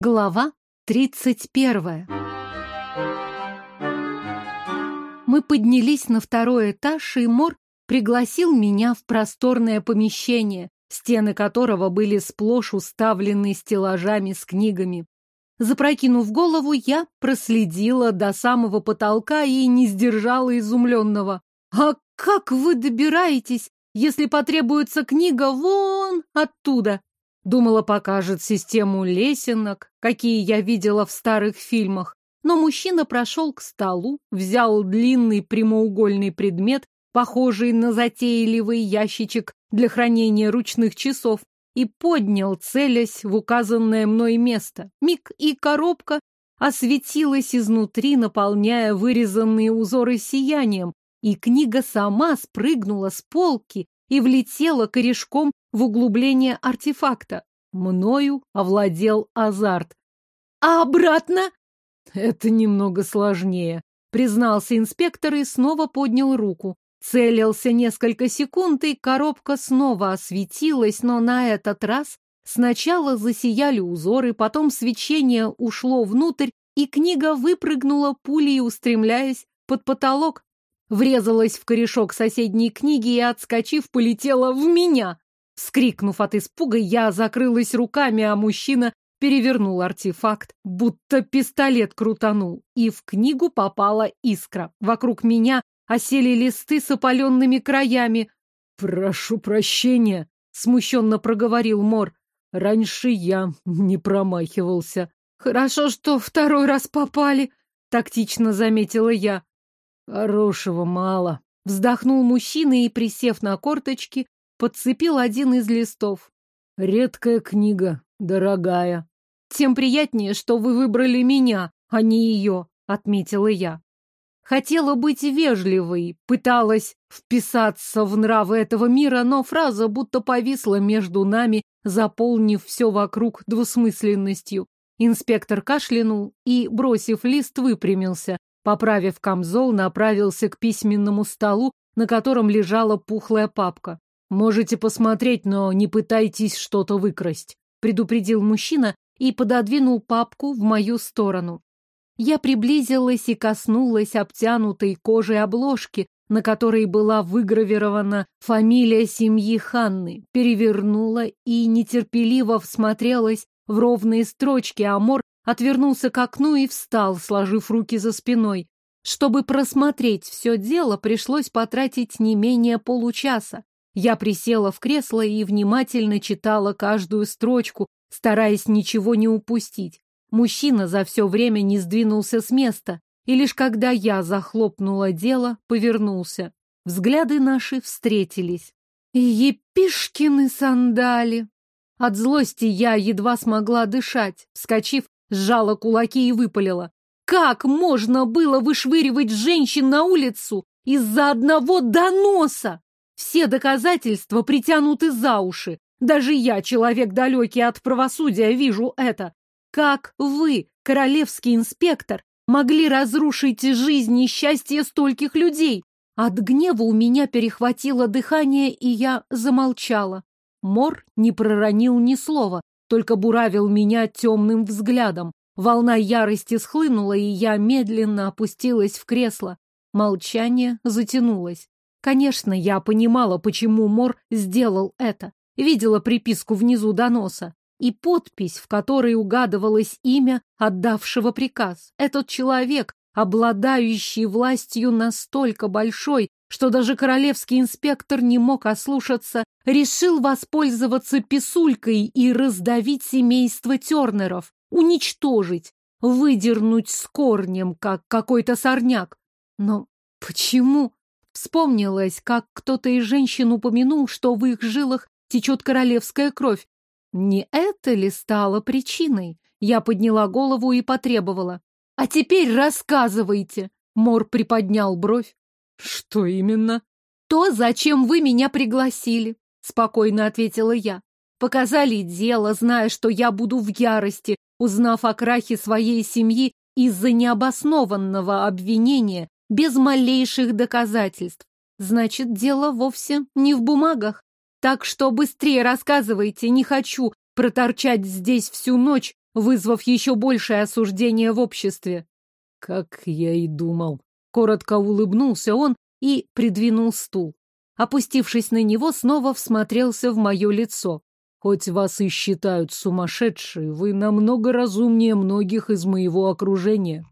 Глава тридцать первая. Мы поднялись на второй этаж, и Мор пригласил меня в просторное помещение, стены которого были сплошь уставлены стеллажами с книгами. Запрокинув голову, я проследила до самого потолка и не сдержала изумленного. «А как вы добираетесь, если потребуется книга вон оттуда?» Думала, покажет систему лесенок, какие я видела в старых фильмах. Но мужчина прошел к столу, взял длинный прямоугольный предмет, похожий на затейливый ящичек для хранения ручных часов, и поднял, целясь в указанное мной место. Миг и коробка осветилась изнутри, наполняя вырезанные узоры сиянием, и книга сама спрыгнула с полки и влетела корешком в углубление артефакта. Мною овладел азарт. «А обратно?» «Это немного сложнее», — признался инспектор и снова поднял руку. Целился несколько секунд, и коробка снова осветилась, но на этот раз сначала засияли узоры, потом свечение ушло внутрь, и книга выпрыгнула пулей, устремляясь под потолок. Врезалась в корешок соседней книги и, отскочив, полетела в меня. Скрикнув от испуга, я закрылась руками, а мужчина перевернул артефакт, будто пистолет крутанул, и в книгу попала искра. Вокруг меня осели листы с опаленными краями. «Прошу прощения», — смущенно проговорил Мор. «Раньше я не промахивался». «Хорошо, что второй раз попали», — тактично заметила я. «Хорошего мало», — вздохнул мужчина и, присев на корточки, подцепил один из листов. «Редкая книга, дорогая». «Тем приятнее, что вы выбрали меня, а не ее», — отметила я. Хотела быть вежливой, пыталась вписаться в нравы этого мира, но фраза будто повисла между нами, заполнив все вокруг двусмысленностью. Инспектор кашлянул и, бросив лист, выпрямился. Поправив камзол, направился к письменному столу, на котором лежала пухлая папка. «Можете посмотреть, но не пытайтесь что-то выкрасть», — предупредил мужчина и пододвинул папку в мою сторону. Я приблизилась и коснулась обтянутой кожей обложки, на которой была выгравирована фамилия семьи Ханны, перевернула и нетерпеливо всмотрелась в ровные строчки, а Мор отвернулся к окну и встал, сложив руки за спиной. Чтобы просмотреть все дело, пришлось потратить не менее получаса. Я присела в кресло и внимательно читала каждую строчку, стараясь ничего не упустить. Мужчина за все время не сдвинулся с места, и лишь когда я захлопнула дело, повернулся. Взгляды наши встретились. Епишкины сандали! От злости я едва смогла дышать. Вскочив, сжала кулаки и выпалила. Как можно было вышвыривать женщин на улицу из-за одного доноса? Все доказательства притянуты за уши. Даже я, человек далекий от правосудия, вижу это. Как вы, королевский инспектор, могли разрушить жизнь и счастье стольких людей? От гнева у меня перехватило дыхание, и я замолчала. Мор не проронил ни слова, только буравил меня темным взглядом. Волна ярости схлынула, и я медленно опустилась в кресло. Молчание затянулось. Конечно, я понимала, почему Мор сделал это. Видела приписку внизу доноса и подпись, в которой угадывалось имя отдавшего приказ. Этот человек, обладающий властью настолько большой, что даже королевский инспектор не мог ослушаться, решил воспользоваться писулькой и раздавить семейство Тернеров, уничтожить, выдернуть с корнем, как какой-то сорняк. Но почему? Вспомнилось, как кто-то из женщин упомянул, что в их жилах течет королевская кровь. Не это ли стало причиной? Я подняла голову и потребовала. «А теперь рассказывайте!» Мор приподнял бровь. «Что именно?» «То, зачем вы меня пригласили», — спокойно ответила я. «Показали дело, зная, что я буду в ярости, узнав о крахе своей семьи из-за необоснованного обвинения без малейших доказательств. Значит, дело вовсе не в бумагах. Так что быстрее рассказывайте, не хочу проторчать здесь всю ночь вызвав еще большее осуждение в обществе. Как я и думал. Коротко улыбнулся он и придвинул стул. Опустившись на него, снова всмотрелся в мое лицо. Хоть вас и считают сумасшедшей, вы намного разумнее многих из моего окружения.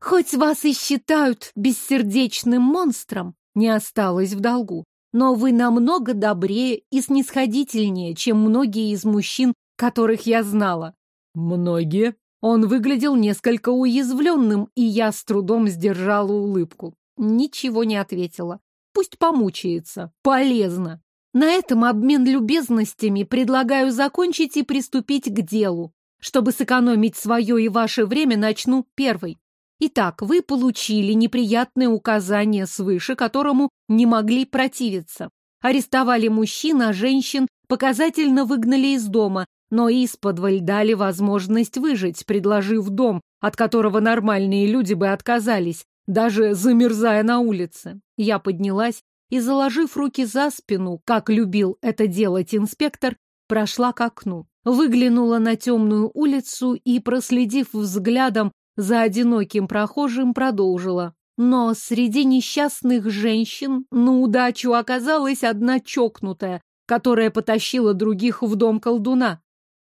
Хоть вас и считают бессердечным монстром, не осталось в долгу, но вы намного добрее и снисходительнее, чем многие из мужчин, которых я знала. Многие? Он выглядел несколько уязвленным, и я с трудом сдержала улыбку. Ничего не ответила. Пусть помучается. Полезно. На этом обмен любезностями предлагаю закончить и приступить к делу. Чтобы сэкономить свое и ваше время, начну первой. Итак, вы получили неприятное указание свыше, которому не могли противиться. Арестовали мужчин, а женщин показательно выгнали из дома, но исподволь дали возможность выжить, предложив дом, от которого нормальные люди бы отказались, даже замерзая на улице. Я поднялась и, заложив руки за спину, как любил это делать инспектор, прошла к окну. Выглянула на темную улицу и, проследив взглядом за одиноким прохожим продолжила. Но среди несчастных женщин на удачу оказалась одна чокнутая, которая потащила других в дом колдуна.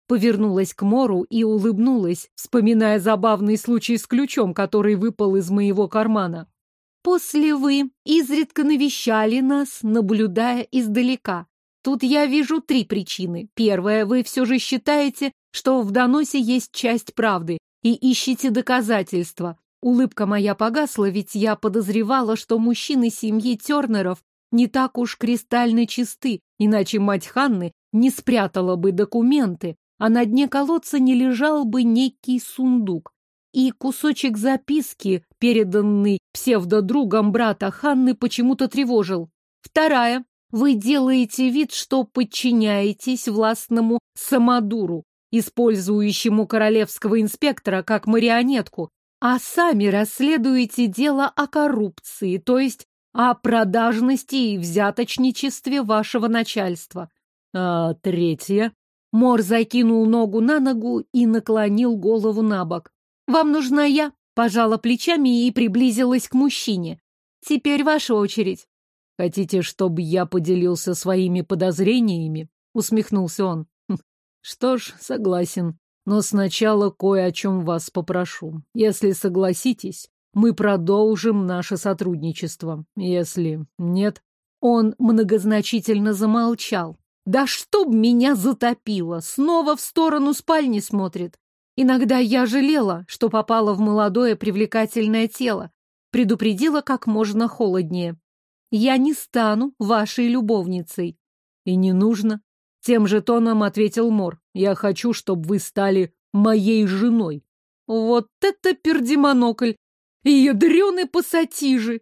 Повернулась к Мору и улыбнулась, вспоминая забавный случай с ключом, который выпал из моего кармана. «После вы изредка навещали нас, наблюдая издалека. Тут я вижу три причины. Первая, вы все же считаете, что в доносе есть часть правды, и ищите доказательства. Улыбка моя погасла, ведь я подозревала, что мужчины семьи Тернеров не так уж кристально чисты, иначе мать Ханны не спрятала бы документы, а на дне колодца не лежал бы некий сундук. И кусочек записки, переданный псевдодругом брата Ханны, почему-то тревожил. Вторая. Вы делаете вид, что подчиняетесь властному самодуру, использующему королевского инспектора как марионетку, а сами расследуете дело о коррупции, то есть о продажности и взяточничестве вашего начальства. А третье? Мор закинул ногу на ногу и наклонил голову на бок. «Вам нужна я?» Пожала плечами и приблизилась к мужчине. «Теперь ваша очередь». «Хотите, чтобы я поделился своими подозрениями?» Усмехнулся он. Что ж, согласен. Но сначала кое о чем вас попрошу. Если согласитесь, мы продолжим наше сотрудничество. Если нет... Он многозначительно замолчал. Да чтоб меня затопило! Снова в сторону спальни смотрит. Иногда я жалела, что попала в молодое привлекательное тело. Предупредила как можно холоднее. Я не стану вашей любовницей. И не нужно. Тем же тоном ответил Мор. Я хочу, чтобы вы стали моей женой. Вот это пердемонокль! Ядрёный пассатижи!